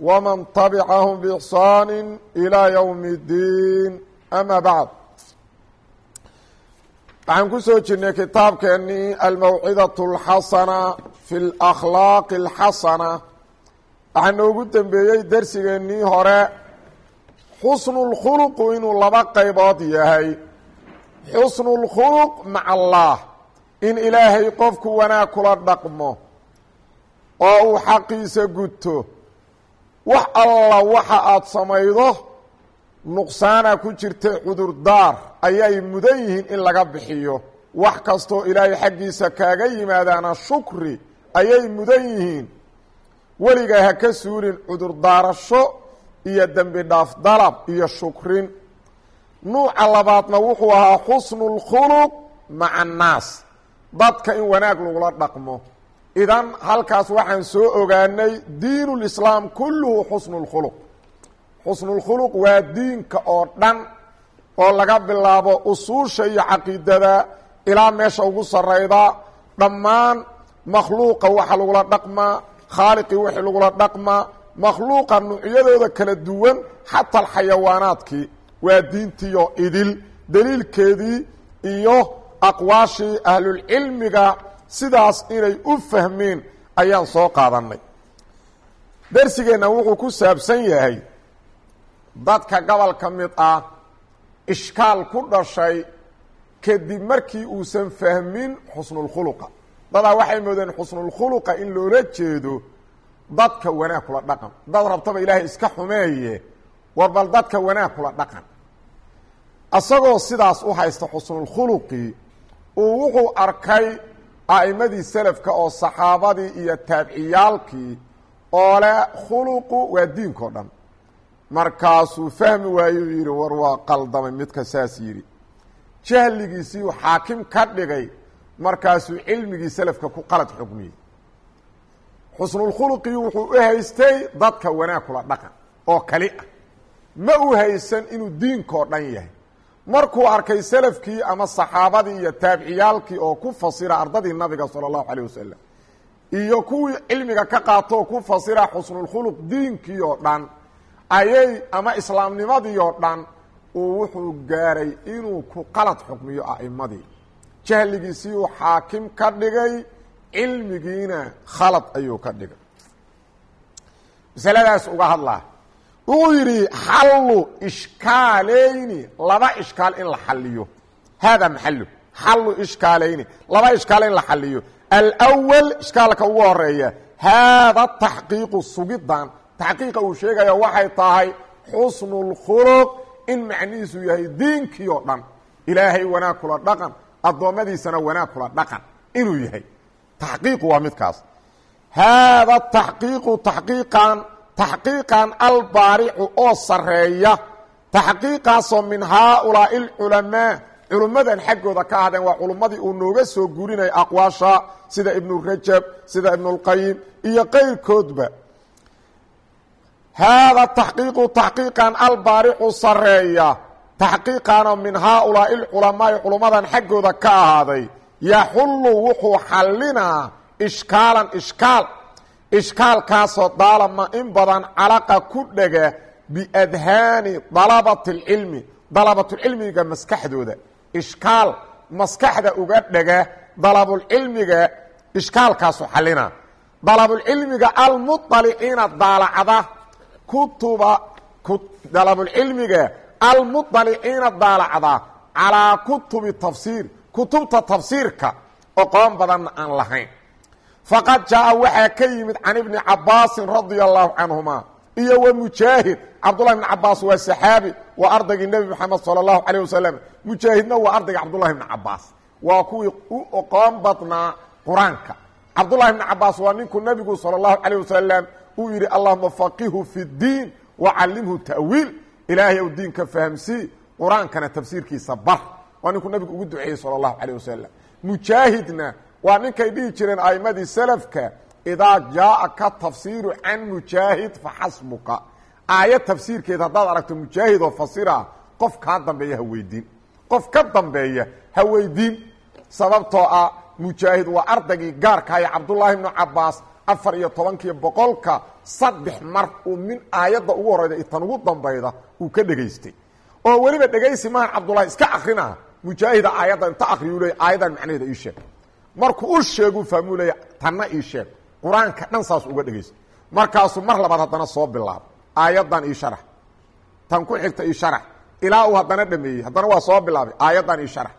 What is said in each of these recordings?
ومن تبعهم بإحسان إلى يوم الدين أما بعد waxaan ku soo jirnay kitaabkeennii almawcidaة اlxasana fi اlأkhlaaqi اlxasana waxaa noogu dembeeyey dersigeennii hore xusnu اlkhuluqu inuu laba qaybood yahay xusnu اlkhuluq maca allah in ilaahay qofku wanaag kula dhaqmo oo uu xaqiisa guto wax alla waxa aada samaydo nuqsaana ku jirta cudurdaar ayay mudan yihiin in laga bixiyo. Wax kastoo ilaahay xaggiisa kaaga yimaadaana shukri ayay mudan yihiin. Weligaa ha ka suulin cudurdaarasho iyo dembi dhaaf dalab iyo shukrin. Nuuca labaadna wuxuu ahaa xusnu اlkhuluq maca annaas. Dadka in wanaag lagula dhaqmo idan halkaas waxaan soo ogaanay diin lislaam kulluhu xusnu اkhuluq waa diinka oo dhan oo laga bilaabo usuusha iyo caqiidada ilaa meesha ugu sarayda. Dhammaan makhluuqa waxa lagula dhaqmaa khaaliqii wixii lagula dhaqmaa makhluuqa nuucyadooda kala duwan xata xayawaanaadkii waa diintiiyo idil. Deliilkeedii iyo aqwaashii ahlulcilmiga sidaas inay u fahmeen ayaan soo qaadanay darsigeenna wuxuu ku saabsan yahay dadka gobol ka mid ah ishkaal ku dhashay kadib markii uusan fahmin xusnulkhuluqa dadaa waxay moodeen xusnulkhuluqa in loola jeedo dadka wanaag kula dhaqan. Dad rabtaba ilaahay iska xumeeye war bal dadka wanaag kula dhaqan. Isagoo sidaas u haysta xusnulkhuluqii uu wuxuu arkay a'immadii selafka oo saxaabadii iyo taabiciyaalkii oo leh khuluqu waa diinkao dhan. Markaasuu fahmi waayuu yidhi war waa qaldamay midka saas yidhi. Jahligiisiiuu xaakim ka dhigay markaasuu cilmigii selafka ku qalad xugmiyey. Xusnulkhuluqii wuxuu u haystay dadka wanaag kula dhaqan oo kali ah. Ma u haysan inuu diinkao dhan yahay markuu arkay selafkii ama saxaabadii iyo taabiciyaalkii oo ku fasira ardadii nabiga sala allahu calayh wasalam iyo kuwii cilmiga ka qaato oo ku fasira xusnulkhuluq diinkii oo dhan ayay ama islaamnimadii oo dhan uu wuxuu gaaray inuu ku qalad xukmiyo a'immadii. Jahligiisii uu xaakim ka dhigay cilmigiina khalad ayuu ka dhigay. Masaladaas uga hadlaa wuxuu yidhi xallu ishkaaleyni laba ishkaal in la xaliyo haadaa maxalu xallu ishkaaleyni laba ishkaal in la xaliyo alwal ishkaalka ugu horreeya haada taxqiiqu sugidan taxqiiqa uu sheegaya waxay tahay xusnu اlkhuluq in macnihiisu yahay diinkii oo dhan. Ilaahay wanaag kula dhaqan addoommadiisana wanaag kula dhaqan. Inuu yahay. Taxqiiqu waa midkaas. Haada taxqiiqu taxqiiqan taxqiiqan albaaricu oo sareeya taxqiiqaasoo min haaulaa'i alculamaa culummadan xaggooda ka ahdeen waa culummadii uu nooga soo gurinaya aqwaasha sida ibnu rajab sida ibnulqayim iyo qayrkoodba haada taxqiiqu taxqiiqan albaaricu sareeya taxqiiqaanoo min haaulaa'i alculamaai culummadan xaggooda ka ahaaday yaxullu wuxuu xallinaa ishkaalan ishkaal ishkaalkaasoo daalama in badan calaqa ku dhega biadhaani dalabati اlcilmi dalabatulcilmiga maskaxdooda ishkaal maskaxda uga dhega dalabulcilmiga ishkaalkaasoo xallina dalabulcilmiga almuطaliciina daalacda kutuba dalabulcilmiga almuطaliciina daalacda calaa kutubi tafsiir kutubta tafsiirka oqoon badanna aan lahayn faqad jaa waxaa ka yimid can ibni cabaasin radia allahu canhuma iyo wa mujaahid. Cabdullahi bn cabaas waa saxaabi waa ardaygii nebi moxamed sala allahu calayh wasalam mujaahidna waa ardayga cabdullahi bni cabaas waa kuwii u oqoon badnaa qur'aanka. Cabdullahi bni cabaas waa ninkuu nebigu sala allahu calayh wasalam uu yidhi allahuma faqihu fi ddiin wacalimhu ta'wiil. Ilaahay ow diinka fahamsii qur'aankana tafsiirkiisa bar. Waa ninkuu nabigu ugu duceeyey sala allahu calayh wasalam mujaahidna waa ninkay dhihi jireen a'immadii salafka idaa jaaaka tafsiiru can mujaahid faxasbuka aayad tafsiirkeed haddaad aragto mujaahid oo fasira qof kaa dambeeya ha weydiin. Qof ka dambeeya ha weydiin. Sababtoo ah mujaahid waa ardaygii gaarkaaya cabdullaahi ibnu cabaas afar iyo tobankiiyo boqolka saddex mar uu min aayadda ugu horeyda itan ugu dambayda uu ka dhegaystay. Oo weliba dhegaysi maahan cabdullahi iska akrina mujaahida aayadda inta akriyu leey aayaddan macnaheeda ii sheeg markuu u sheeguu fahmuu leeya tanna ii sheeg qur'aanka dhan saas uga dhegaystay markaasuu mar labaad haddana soo bilaabo aayaddan ii sharax. Tan ku xigta ii sharax ilaa uu haddana dhameeyey haddana waa soo bilaabay aayaddan ii sharax.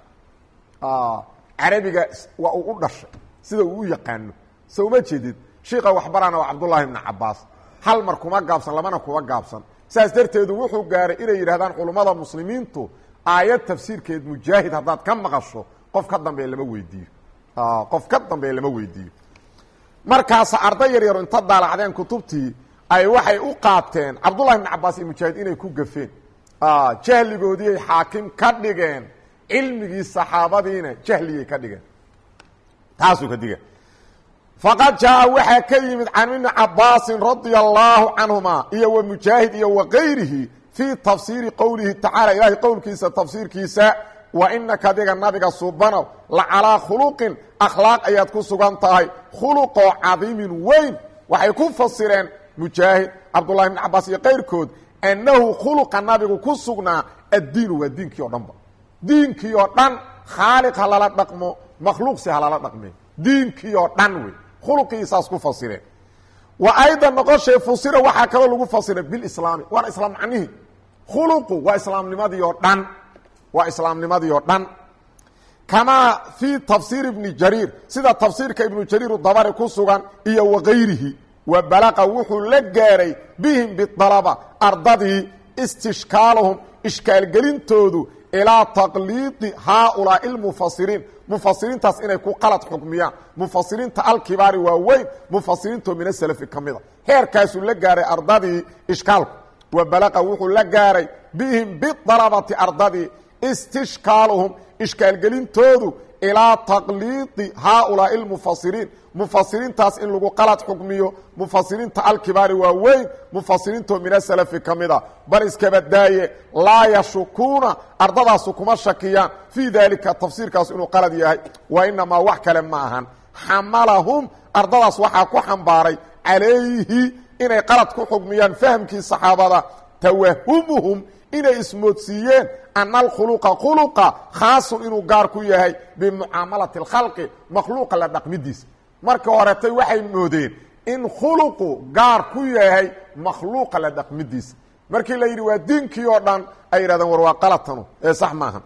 Carabiga waa uu u dhashay sida uu u yaqaano. So uma jeedid shiika waxbarana waa cabdullaahi ibnu cabaas hal mar kuma gaabsan lamana kuma gaabsan. Saas darteedu wuxuu gaaray inay yidhahdaan culummada muslimiintu aayad tafsiirkeed mujaahid haddaad ka maqasho qof ka dambeeya lama weydiiyo qof ka dambeeya lama weydiiyo. Markaasa arday yar yaro inta daalacdeen kutubtii ay waxay u qaateen cabdullahi ibnu cabaas iyo mujaahid inay ku gafeen. Jahligoodiiay xaakim ka dhigeen cilmigii saxaabadiina jahliyay ka dhigeen. Taasuu ka diga faqad jaa waxaa ka yimid can ibni cabaasin radia allaahu canhuma iyo wa mujaahid iyo wa gayrihi fii tafsiiri qowlihi tacaala ilaahay qowlkiisa tafsiirkiisa wa inaka adiga nabiga subanow la calaa khuluqin akhlaaq ayaad ku sugan tahay. Khuluqoo cadiimin weyn. Waxay ku fasireen mujaahid cabdullahi ibni cabaas iyo kayrkood annahu khuluqa nabigu ku sugnaa addiinu waa diinkii o dhanba diinkii oo dhan khaaliq ha lala dhaqmo makhluuqsi ha lala dhaqme. Diinkii oo dhan wey khuluqii saas ku fasireen. Wa aydan noqoshay fusira waxaa kaloo lagu fasira bilislaami waana islaam macnihii khuluqu waa islaamnimadii dhan waa islaamnimadii oo dhan. Kamaa fii tafsiir ibni jariir sida tafsiirka ibnu jariir dabari ku sugan iyo wakayrihi wa balaqa wuxuu la gaaray bihim bialaba ardadii istishkaaluhum ishkaalgelintoodu ilaa taqliidi haaulaai lmufasiriin mufasiriintaas inay ku qalad xukmiyaan. Mufasiriinta alkibaari waa weyn mufasiriintoo min asalafi ka mida. Heerkaasuu la gaaray ardadii ishkaalku. Wa balaqa wuxuu la gaaray bihim bialabati ardadii istishkaaluhum ishkaalgelintoodu ilaa taqliidi haaulaai lmufasiriin mufasiriintaas in lagu qalad xukmiyo mufasiriinta alkibaari waa weyn mufasiriintoo min asalafi ka mida. Bal iskabadaaye laa yashukuuna ardadaasu kuma shakiyaan. Fii daalika tafsiirkaas inuu qalad yahay wa inamaa wax kale ma ahan. Xamalahum ardadaas waxaa ku xambaaray calayhi inay qalad ku xukmiyaan fahamkii saxaabada. Tawahumuhum inay ismoodsiiyeen ana alkhuluqa khuluqa khaasun inuu gaar ku yahay bimucaamalati اlkhalqi makhluuqa la dhaqmidiisa. Marka horetay waxay moodeen in khuluqu gaar ku yahay makhluuqa la dhaqmidiisa. Markii la yidhi waa diinkii oo dhan ay yidhahdeen war waa qalatanu ee sax maahan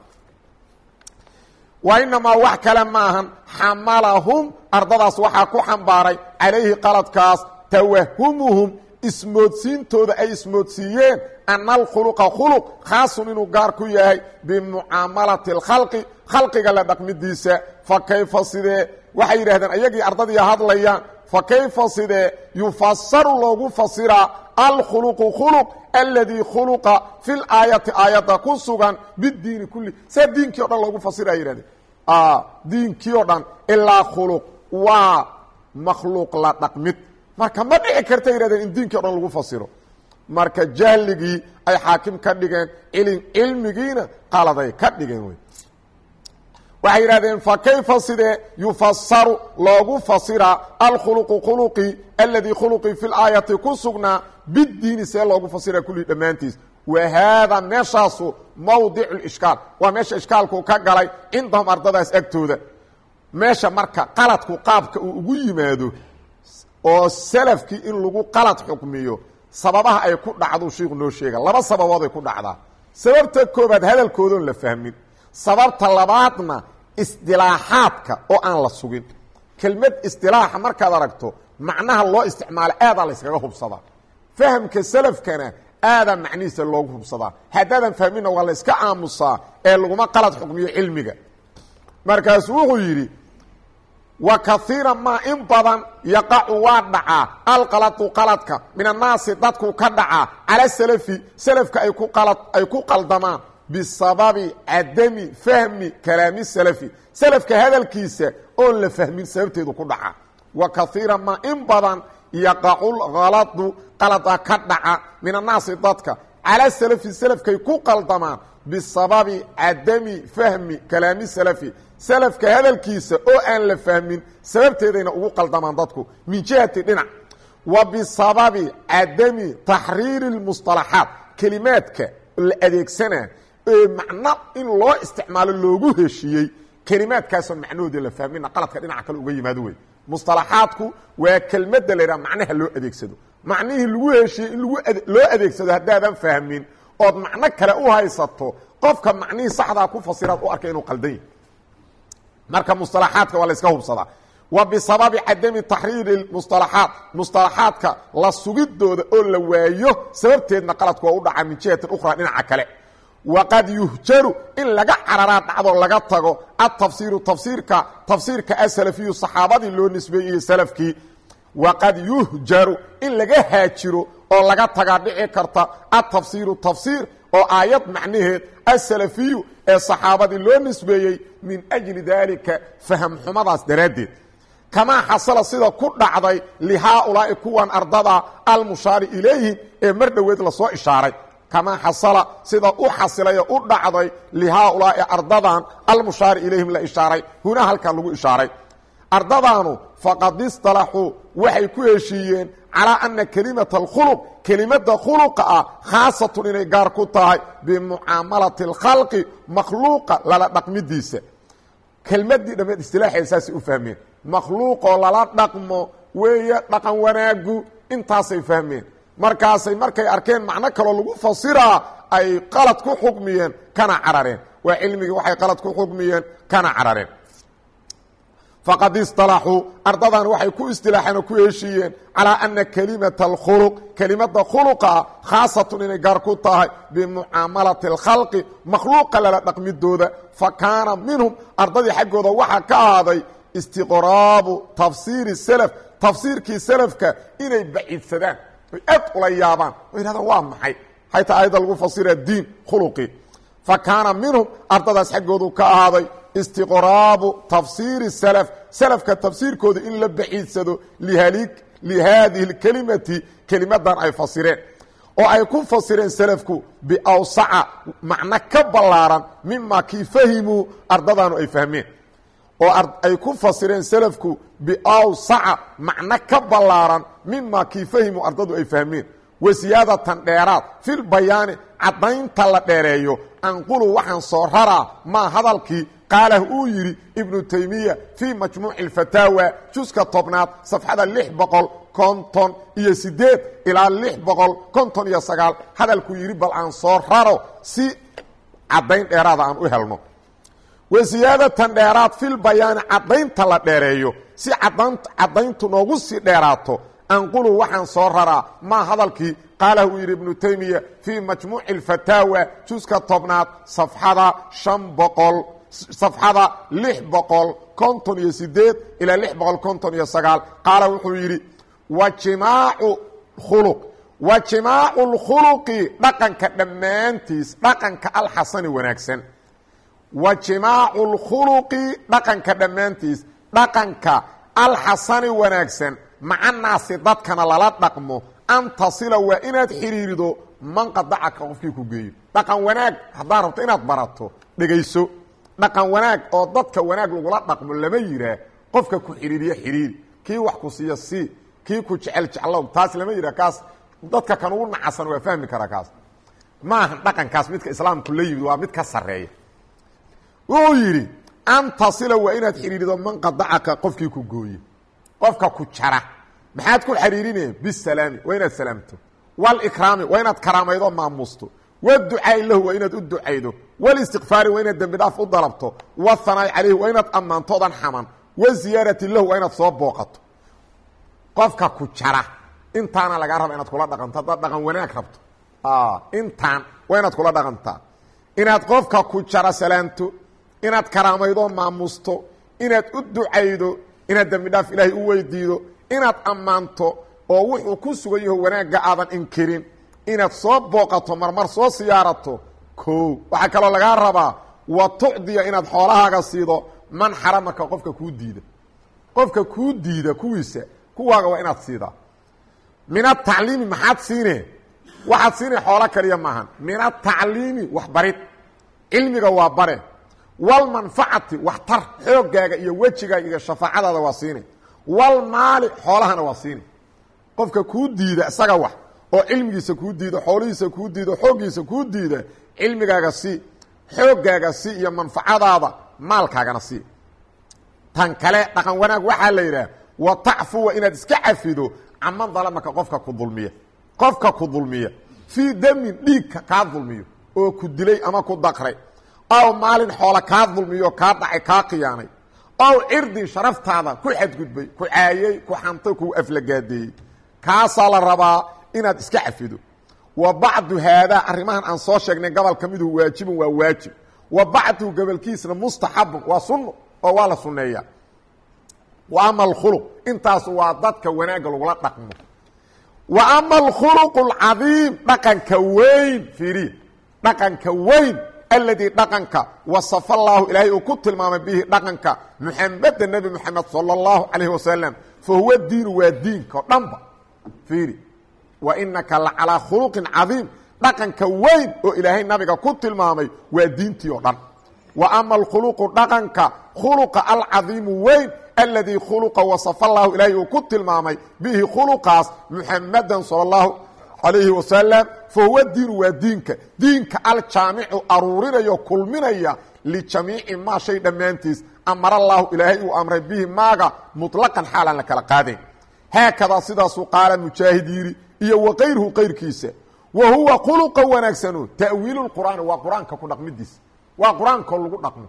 wa inamaa wax kale maahan xamalahum ardadaas waxaa ku xambaaray calayhi qaladkaas tawahumuhum ismoodsiintooda ay ismoodsiiyeen ana alkhuluqa khuluq khaasun inuu gaar ku yahay bimucaamalati اlkhalqi khalqiga la dhaqmidiisa fa kayfa sidee? Waxay yidhahdeen ayagii ardadii hadlayaan fa kayfa sidee? Yufasaru loogu fasiraa alkhuluqu khuluq aladii khuluqa fi laayati aayadda ku sugan bidiini kulli. See diinkii o dhan loogu fasira yihahdeen diinkii o dhan ilaa khuluq waa makhluuq la dhaqmid marka ma dhici karta yihahdeen in diinkii o lagu fasiro. Marka jahligii ay xaakim ka dhigeen ilin cilmigiina qaladay ka dhigeen wey waxay yidhahdeen fa kayfa sidee yufasaru loogu fasiraa alkhuluqu khuluqi aladii khuluqii fi laayati ku sugnaa bidiini see loogu fasira kulli dhammaantiis? Wa haada meeshaasu mawdicu lishkaal waa meesha ishkaalku ka galay cindahum ardadaas agtooda. Meesha marka qaladku qaabka uu ugu yimaado oo salafkii in lagu qalad xukmiyo sababaha ay ku dhacdu shiiku noo sheega. Laba sababood ay ku dhacdaa sababta koobaad hadalkoodoon la fahmin. Sababta labaadna isdilaaxaadka oo aan la sugin. Kelmad isdilaaxa markaad aragto macnaha loo isticmaalo aadaa la yskaga hubsadaa fahamka salafkana aadaa macnihiisa loogu hubsadaa haddaadan fahminna waa la yska aamusaa ee laguma qalad xukmiyo cilmiga. Markaasu wuxuu yidhi kaiira maa in badan yaqacu waa dhacaa. Alqaladu qaladka. Min annaasi dadku ka dhacaa. Cala salafi salafka ay ku qaldamaan. Bisababi cadami fahmi kalaami salafi. Salafka hadalkiisa oon la fahmin sababteedu ku dhaca wa kaiira maa in badan yaqacu lhaladu qalada ka dhaca min annaasi dadka. Cala salafi salafkay ku qaldamaan salafka hadalkiisa oo aan la fahmin sababteedayna ugu qaldamaan dadku min jihati dhinac wa bisababi cadami taxriiri اlmusطalaxaat kelimaadka la adeegsanaa ee macno in loo isticmaalo loogu heshiiyey kelimaadkaasoon macnahooda la fahmina qaladka dhinaca kale uga yimaado wey musطalaxaadku waa kelmadda la yidhaha macnaha loo adeegsado macnihii lagu heshiiyey in lgu loo adeegsado haddaadan fahmin ood macno kale u haysato qofka macnihii saxdaa ku fasiraad u arkay inuu qaldan yahy marka musalaxaadka waa la iska hubsadaa wa bisababi cadami taxriiri musalaxaad musalaxaadka la sugidooda oo la waayo sababteedna qaladku waa u dhaca min jihati ukhraa dhinaca kale. Waqad yuhjaru in laga cararaa dhacdo laga tago atafsiiru tafsiirka tafsiirka asalafiyu saxaabadii loo nisbeeyey salafkii. Waqad yuhjaru in laga haajiro oo laga tagaa dhici karta atafsiiru tafsiir oo aayad macnaheed asalafiyu ee saxaabadii loo nisbeeyey min ajli daalika faham xumadaas daraaddeed. Kamaa xasala sida ku dhacday lihaaulaa'i kuwan ardada almushaari ilayhim ee mar dhoweed la soo ishaaray. Kamaa xasala sida u xasilay oo u dhacday lihaaulaa'i ardadan almushaari ilayhim la ishaaray. Hunaa halkan lagu ishaaray. Ardadaanu faqad istalaxuu waxay ku heshiiyeen calaa ana kelimata alkhuluq kelimada khuluqa ah khaasatun inay gaar ku tahay bimucaamalati اlkhalqi makhluuqa lala dhaqmidiisa. Kelmadii dhammeed istilaaxeeda saasay u fahmeen. Makhluuqoo lala dhaqmo weeye dhaqan wanaagu intaasay fahmeen. Markaasay markay arkeen macno kaloo lagu fasiraa ay qalad ku xukmiyeen kana carareen. Waa cilmigii waxay qalad ku xukmiyeen kana carareen faqad istalaxuu ardadan waxay ku istilaaxeen oo ku heshiiyeen calaa ana kelimata alkhuluq kelimada khuluqa khaasatun inay gaar ku tahay bimucaamalati alkhalqi makhluuqa lala dhaqmidooda fa kaana minhum ardadii xaggooda waxaa ka ahaaday istiqraabu tafsiiri salaf tafsiirkii salafka inay baciidsadaan oy aad ula yaabaan oo yidhahdaan waa maxay hayta ayadda lagu fasira diin khuluqi fa kaana istiqraabu tafsiiri salaf. Salafka tafsiirkooda in la baciidsado lihaadihi اkelimati kelimadan ay fasireen. Oo ay ku fasireen salafku biawsaca macno ka ballaaran mima kii fahimuu ardadaanu ay fahmeen. Oo ay ku fasireen salafku biawsaca macno ka ballaaran mima kii fahimuu ardadu ay fahmeen. Wa siyaadatan dheeraad filbayaani caddaynta la dheereeyo anqulu waxaan soo raraa maa hadalkii qaalah uu yidhi ibnu taymiya fii majmuuci اfataawa juska tobnaad safxada lix boqol konton iyo sideed ilaa lix boqol konton iyo sagaal. Hadalkuu yidhi bal aan soo raro si caddayn dheeraada aan u helno. Wa siyaadatan dheeraad filbayaani caddaynta la dheereeyo si caddayntu noogu sii dheeraato anqulu waxaan soo raraa maa hadalkii? Qaalah uu yidhi ibnu taymiya fii majmuuci اfataawa juska tobnaad safxada shan boqol safxada lix boqol konton iyo sideed ilaa lix boqol konton iyo sagaal. Qaala wuxuu yidhi wa jimaacu khuluq. Wa jimaacu lkhuluqi dhaqanka dhammaantiis dhaqanka alxasani wanaagsan. Wa jimaacu lkhuluqi dhaqanka dhammaantiis dhaqanka alxasani wanaagsan. Macanaasi dadkana lala dhaqmo. An tasila waa inaad xidhiirido man qadacaka qofkii ku geeyo. Dhaqan wanaag haddaad rabto inaad barato dhegayso dhaqan wanaag oo dadka wanaag lagula dhaqmo lama yiraa qofka ku xidhiiriyo xidhiiri kii wax ku siiyo sii kii ku jecel jeclow taas lama yiraa kaas dadka kan ugu nacasan waa fahmi karaa kaas. Maaha dhaqankaas midka islaamku la yimid waa mid ka sareeya wuxuu yidhi an tasila waa inaad xidhiirido man qadacaka qofkii ku gooye qofka ku jara maxaad ku xiriirinaya bisalaami waa inaad salaamto. Walikraami waa inaad karaamaydo maamuusto waducaai lahu waa inaad u ducaydo. Walistikfaari waa inaad dembi dhaaf u dalabto. Wahanaa'i calayhi waa inaad ammaantoodan xaman waziyaarati lahu waa inaad soo booqato. Qofka ku jara intaana lagaa raba inaad kula dhaqanto haddaad dhaqan wanaag rabto. Intaan waa inaad kula dhaqantaa inaad qofka ku jara salaamto inaad karaamaydo maamuusto inaad u ducaydo inaad dembi dhaaf ilaahay u weydiido inaad ammaanto oo wuxuu ku sugan yaho wanaagga aadan inkirin inaad soo booqato marmar soo siyaarato ko waxaa kaloo lagaa rabaa wa tucdiya inaad xoolahaaga siido man xaramaka qofka kuu diida. Qofka kuu diida kuwiisa kuwaaga waa inaad siidaa. Min atacliimi maxaad siine? Waxaad siina xoolo kaliya maahan. Min atacliimi waxbarid cilmiga waa bare. Walmanfacati waxtar xoogaaga iyo wejigaaga iyo shafaacadaada waa siine. Walmaali xoolahana waa siine. Qofka kuu diida isaga wax oo cilmigiisa kuu diido xoolihiisa kuu diido xooggiisa kuu diida cilmigaaga si xoogaaga si iyo manfacadaada maalkaagana si. Tan kale dhaqan wanaag waxaa la yidhaah wa tacfuwa inaad iska cafido caman dalamaka qofka ku dulmiya qofka ku dulmiya fii damin dhiigka kaa dulmiyo oo ku dilay ama ku daqray ow maalin xoola kaa dulmiyo kaa dhacay kaa khiyaanay ow cirdin sharaftaada ku xadgudbay ku caayey ku xantay ku aflagaadeeyey kaasaa la rabaa inaad iska cafido. Wa bacdu haadaa arrimahan aan soo sheegnay gobolka midu waajibun waa waajib. Wa bacdu gobolkiisna mustaxabun waa sunno oo waa la sunneeyaa. Wa ama alkhuluq intaas waa dadka wanaagga lagula dhaqmo. Wa ama alkhuluqu alcadiim dhaqanka weyn fiiriya dhaqanka weyn aladii dhaqanka wasafa allaahu ilaahay uu ku tilmaamay bihi dhaqanka muxameda nebi moxamed sala allahu calayhi wasalam fa huwa diinu waa diinka o dhanba fiiri wa inaka la calaa khuluqin cadiim dhaqanka weyn oo ilaahay nabiga ku tilmaamay waa diintii oo dhan. Wa ama alkhuluqu dhaqanka khuluqa alcadiimu weyn aladii khuluqa wasafa allahu ilaahay uu ku tilmaamay. Bihi khuluqaas muxamadan sala allahu calayhi wasalam fa huwa diinu waa diinka. Diinka aljaamicu aruurinayo kulminaya lijamiici maa shay dhammaantiis. Amara allaahu ilaahay uu amray bihi maaga muطlaqan xaalaan la kala qaadayn haakadaa sidaasuu qaala mujaahid yidhi iyo wa kayruhu kayrkiisa wa huwa khuluqa wanaagsano ta'wiilu qur'aani waa qur'aanka ku dhaqmidiisa. Waa qur'aankoo lagu dhaqmo.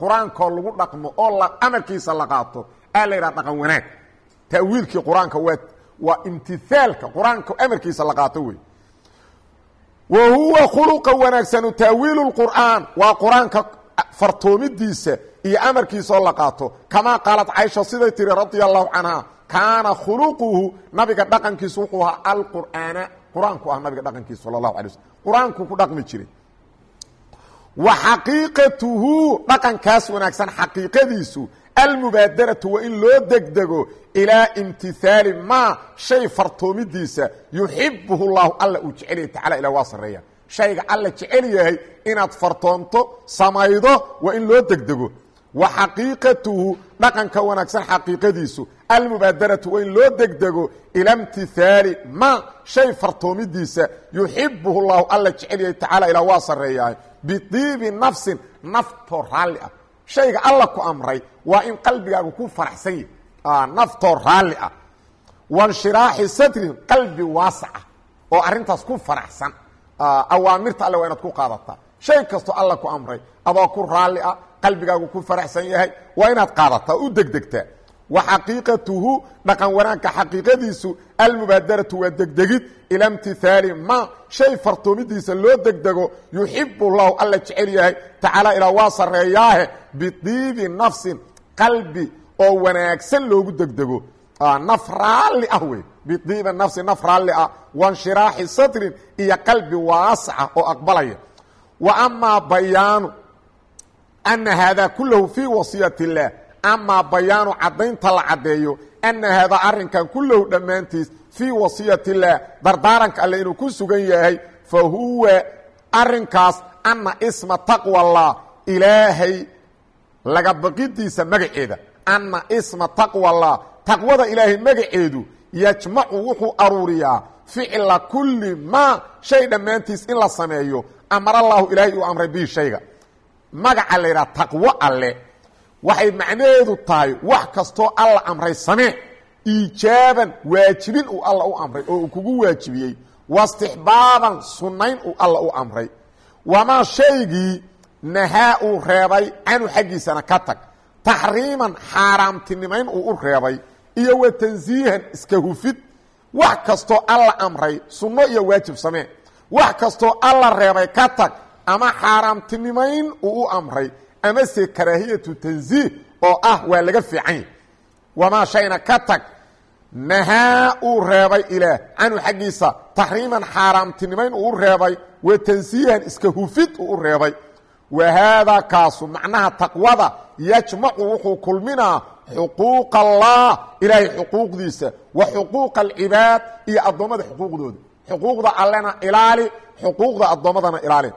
Qur'aankoo lagu dhaqmo oo amarkiisa la qaato aa la dhaqan wanaag. Ta'wiilkii qur'aanka waa waa imtihaalka qur'aanka amarkiisa la qaato wey. Wa huwa khuluqa wanaagsanu ta'wiilu qur'aan waa qur'aanka fartoomidiisa iyo amarkiisaoo la qaato. Kamaa qaalat caisha siday tiri radia allahu kaana khuluquhu nabiga dhaqankiisu wuxuu ahaa alqur'aana qur'aanku ah nabiga dhaqankiisa sala allahu alay waslm qur'aanku ku dhaqmi jiray. Wa xaqiiqatuhu dhaqankaas wanaagsan xaqiiqadiisu almubaadaratu waa in loo degdego ilaa imtihaali maa shay fartoomidiisa yuxibuhu llahu alla uu jecel yahay tacala ilah waa sarreeya. Shayga alla jecel yahay inaad fartoonto samaydo waa in loo degdego. Wa xaqiiqatuhu dhaqanka wanaagsan xaqiiqadiisu. Almubaadaratu waa in loo degdego ila imtihaali maa shay fartoomidiisa yuxibuhu llahu alla jecel yahay tacala ilah waa sarreeyahay. Bidiibi nafsin naftoo raalli ah. Shayga alla ku amray waa in qalbigaagu ku faraxsan yahy naftoo raalli ah. Wanshiraaxi sadrin qalbi waasaca oo arrintaas ku faraxsan. Awaamirta alle waa inaad ku qaadataa. Shay kastoo alla ku amray adoo ku raalli ah qalbigaagu ku faraxsan yahay waa inaad qaadataa u degdegtaa. Wa xaqiiqatuhu dhaqan wanaagka xaqiiqadiisu almubaadaratu waa degdegid ila imtihaali ma shay fartoomidiisa loo degdego yuxibu llahu alla jecel yahay tacaala ilaa waa sarreeyaahe bidiibi nafsin qalbi oo wanaagsan loogu degdego. Naf raalli ah wey bidiibi nafsi naf raalli ah wanshiraaxi sadrin iyo qalbi waasaca oo aqbalaya. Wa amaa bayaanu ana haadaa kulahu fii wasiyat اllah amaa bayaanu caddaynta la caddeeyo ana haadaa arrinkan kullahu dhammaantiis fii wasiyat اllah dardaaranka alle inuu ku sugan yahay fa huwa arrinkaas ana isma taqwa allah ilaahay laga baqidiisa magaceeda ana isma taqwa allah taqwada ilaahay magaceedu yajmacu wuxuu aruuriyaa ficla kulli maa shay dhammaantiis in la sameeyo amar allahu ilaahay uu amray bihi shayga magaca la yidhaha taqwo alle waxay macnaheedu tahay wax kastoo alla amray samee iijaaban waajibin uu alla u amray oo uu kugu waajibiyey wastixbaaban sunnayn uu alla u amray. Wamaa shaygii nahaa uu reebay canhu xaggiisana ka tag taxriiman xaaraamtinimayn uu u reebay iyo wa tansiihan iska hufid wax kastoo alla amray sunno iyo waajib samee wax kastoo alla reebay ka tag ama xaaraamtinimayn uu u amray. Amase karaahiyatu tansiih oo ah waa laga fiican yahy wamaa shayna ka tag nahaa uu reebay ilaah. Canhu xaggiisa taxriiman xaaraamtinimayn uu u reebay wa tansiihan iska hufid uu u reebay. Wa haadaa kaasu macnaha taqwada yajmacu wuxuu kulminaa xuquuq allah ilaahay xuquuqdiisa. Wa xuquuqa alcibaad iyo addoommada xuquuqdooda. Xuquuqda allena ilaali xuquuqda addoommadana ilaali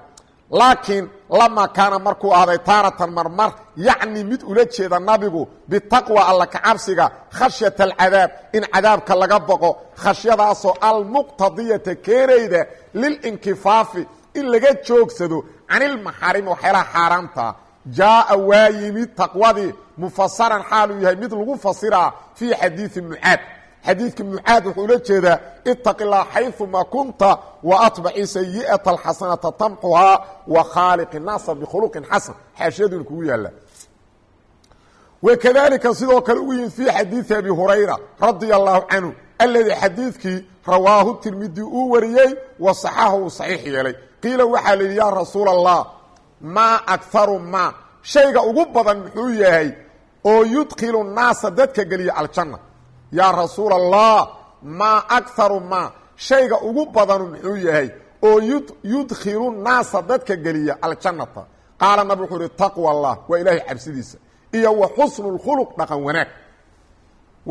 laakiin lamaa kaana markuu ahday taaratan marmar yacni mid ula jeeda nabigu bitaqwa alla kacabsiga khashyata alcadaab in cadaabka laga boqo khashyadaasoo almuqtadiyata keenayda lilinkifaafi in laga joogsado canilmaxaarimi waxyaalaha xaaraamtaa jaaa waa yimid taqwadii mufasaran xaaluu yahay mid lagu fasiraa fii xadiidi mucaad xadiidka mucaad wuxuu ula jeedaa itaqi lah xayثuma kunta waatbaci sayi'ata alxasanata tamxuhaa wa khaaliqi naasa bikhuluqin xasan. Xaashiyaduna kugu yaalla wakadalika sidoo kale ugu yimid fii xadiidi abi hurayra radia allahu canhu alladii xadiidkii rawaahu tirmidi uu wariyey wa saxahu uu saxiix yeelay. Qiila waxaa la yidhi yaa rasuula allah maa akharu ma. Shayga ugu badan muxuu yahay oo yudkilu naasa dadka geliya aljanna yaa rasuula allah maa akharu ma shayga ugu badanu muxuu yahay oo yudkilu naasa dadka geliya aljannata. Qaala nabig wuxuu ihi taqwa allah waa ilaahay cabsidiisa iyo wa xusnu lkhuluq dhaqan wanaag.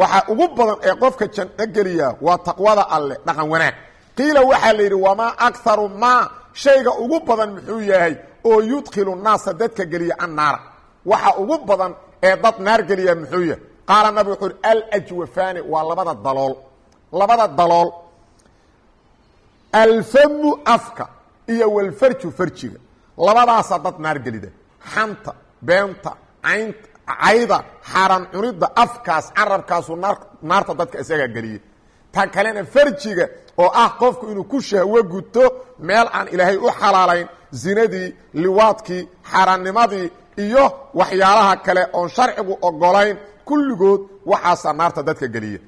Waxa ugu badan ee qofka janno geliya waa taqwada alle dhaqan wanaag. Qiila waxaa la yidhi wamaa akharu ma shayga ugu badan muxuu yahay oo yudkilu naasa dadka geliya annaara waxa ugu badan ee dad naar geliya muxuu yahay qaala nabig wuxuu uhi aljwafaani waa labada dalool. Labada dalool alfamu afka iyo walfarju farjiga. Labadaasaa dad naar gelida. Xanta beenta caynta cayda xaaraan cunidda afkaas carabkaasu naar naarta dadka isagaa geliya tan kalena farjiga oo ah qofku inuu ku shahwo guto meel aan ilaahay u xalaalayn zinadii liwaadkii xaaraannimadii iyo waxyaalaha kale oon sharcigu ogolayn kulligood waxaasaa naarta dadka geliya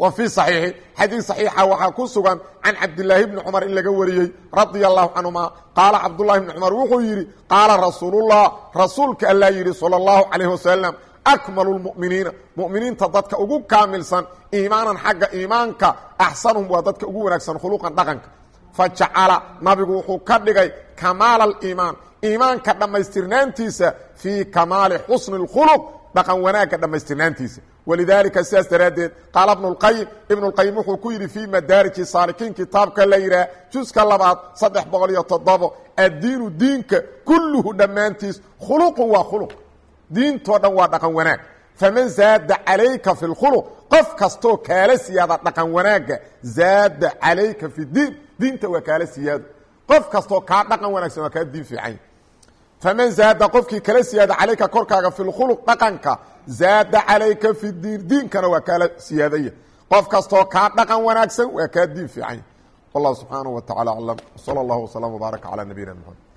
wa fii صaxiixi xadiid صaxiixa waxaa ku sugan can cabdilaahi bni cumar in laga wariyey radia allahu canhuma qaala cabdullahi bni cumar wuxuu yidhi qaala rasuulullah rasuulka allaa yidhi salى اllahu calayh wasalam akmalu lmu'miniina mu'miniinta dadka ugu kaamilsan iimaanan xagga iimaanka axsanuhum waa dadka ugu wanaagsan khuluqan dhaqanka fajacala nabigu wuxuu ka dhigay kamaala aliimaan iimaanka dhammaystirnaantiisa fii kamaali xusni اlkhuluq dhaqan wanaagga dhammaystirnaantiisa walidaalika sidaas daraaddeed qaala ibnu اlqayim ibnu اlqayim wuxuu ku yidhi fii madaariji saalikiin kitaabka la yidhaah juska labaad saddex boqol iyo toddobo addiinu diinka kulluhu dhammaantiis khuluqun waa khuluq diintoo dhan waa dhaqan wanaag faman zaada calayka fi اlkhuluq qof kastoo kaala siyaada dhaqan wanaagga zaada calayka fi diin diinta waa kaala siyaado qof kastoo kaa dhaqan wanaagsan waa kaa diin fiican faman zaada qofkii kala siyaada calayka korkaaga fi lkhuluq dhaqanka zaada calayka fi diin diinkana waa kaala siyaadaya qof kastoo kaa dhaqan wanaagsan waa kaa diin fiicanya wallah subxaanaه wa tacala aclam wsala اllah wslam wbaarak calaa nabiyina mxamed